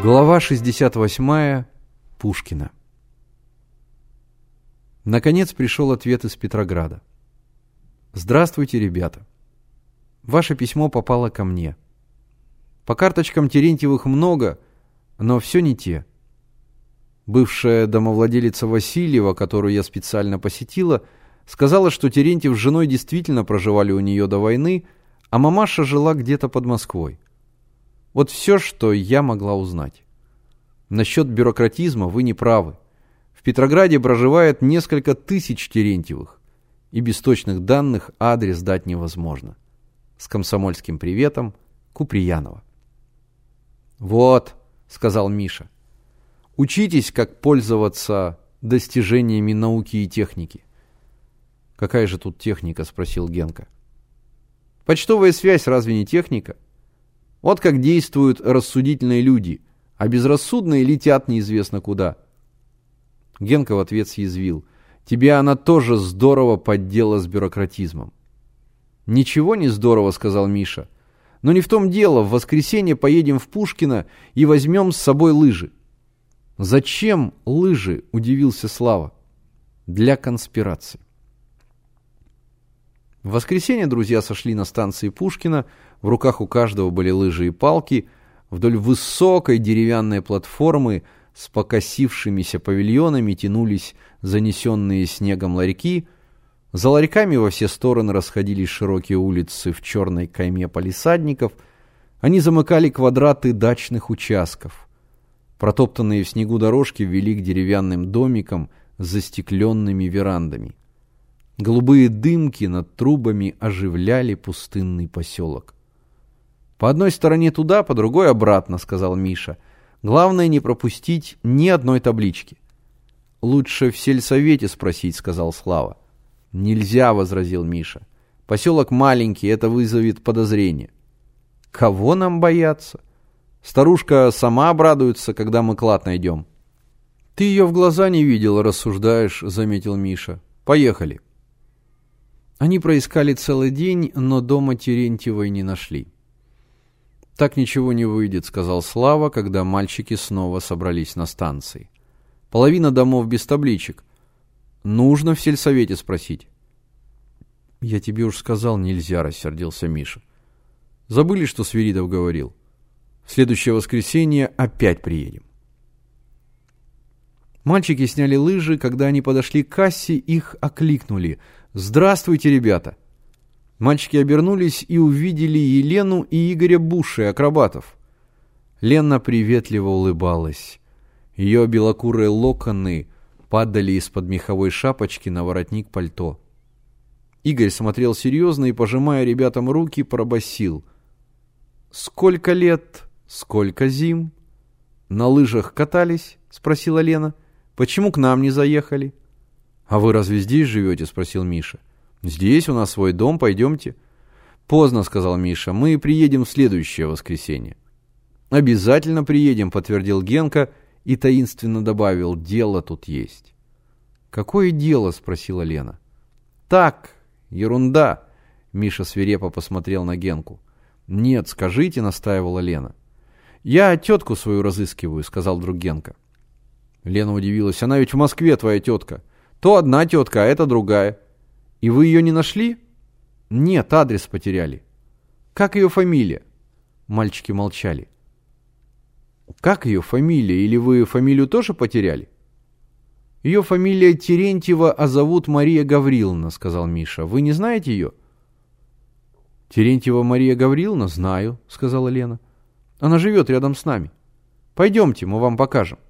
Глава 68. Пушкина. Наконец пришел ответ из Петрограда. Здравствуйте, ребята. Ваше письмо попало ко мне. По карточкам Терентьевых много, но все не те. Бывшая домовладелица Васильева, которую я специально посетила, сказала, что Терентьев с женой действительно проживали у нее до войны, а мамаша жила где-то под Москвой. Вот все, что я могла узнать. Насчет бюрократизма вы не правы. В Петрограде проживает несколько тысяч Терентьевых, и без точных данных адрес дать невозможно. С комсомольским приветом, Куприянова. «Вот», — сказал Миша, — «учитесь, как пользоваться достижениями науки и техники». «Какая же тут техника?» — спросил Генка. «Почтовая связь разве не техника?» Вот как действуют рассудительные люди, а безрассудные летят неизвестно куда. Генка в ответ съязвил. Тебе она тоже здорово поддела с бюрократизмом. Ничего не здорово, сказал Миша. Но не в том дело, в воскресенье поедем в Пушкино и возьмем с собой лыжи. Зачем лыжи, удивился Слава. Для конспирации. В воскресенье друзья сошли на станции Пушкина, в руках у каждого были лыжи и палки, вдоль высокой деревянной платформы с покосившимися павильонами тянулись занесенные снегом ларьки, за ларьками во все стороны расходились широкие улицы в черной кайме палисадников, они замыкали квадраты дачных участков. Протоптанные в снегу дорожки вели к деревянным домикам с застекленными верандами. Голубые дымки над трубами оживляли пустынный поселок. «По одной стороне туда, по другой обратно», — сказал Миша. «Главное не пропустить ни одной таблички». «Лучше в сельсовете спросить», — сказал Слава. «Нельзя», — возразил Миша. «Поселок маленький, это вызовет подозрение». «Кого нам бояться?» «Старушка сама обрадуется, когда мы клад найдем». «Ты ее в глаза не видел, рассуждаешь», — заметил Миша. «Поехали». Они проискали целый день, но дома Терентьевой не нашли. «Так ничего не выйдет», — сказал Слава, когда мальчики снова собрались на станции. «Половина домов без табличек. Нужно в сельсовете спросить». «Я тебе уж сказал, нельзя», — рассердился Миша. «Забыли, что Свиридов говорил? В следующее воскресенье опять приедем». Мальчики сняли лыжи, когда они подошли к кассе, их окликнули — «Здравствуйте, ребята!» Мальчики обернулись и увидели Елену и Игоря Буши, акробатов. Лена приветливо улыбалась. Ее белокурые локоны падали из-под меховой шапочки на воротник пальто. Игорь смотрел серьезно и, пожимая ребятам руки, пробасил. «Сколько лет? Сколько зим?» «На лыжах катались?» — спросила Лена. «Почему к нам не заехали?» «А вы разве здесь живете?» – спросил Миша. «Здесь у нас свой дом, пойдемте». «Поздно», – сказал Миша, – «мы приедем в следующее воскресенье». «Обязательно приедем», – подтвердил Генка и таинственно добавил, «дело тут есть». «Какое дело?» – спросила Лена. «Так, ерунда», – Миша свирепо посмотрел на Генку. «Нет, скажите», – настаивала Лена. «Я тетку свою разыскиваю», – сказал друг Генка. Лена удивилась. «Она ведь в Москве, твоя тетка». То одна тетка, а это другая. И вы ее не нашли? Нет, адрес потеряли. Как ее фамилия? Мальчики молчали. Как ее фамилия? Или вы фамилию тоже потеряли? Ее фамилия Терентьева, а зовут Мария Гавриловна, сказал Миша. Вы не знаете ее? Терентьева Мария Гавриловна? Знаю, сказала Лена. Она живет рядом с нами. Пойдемте, мы вам покажем.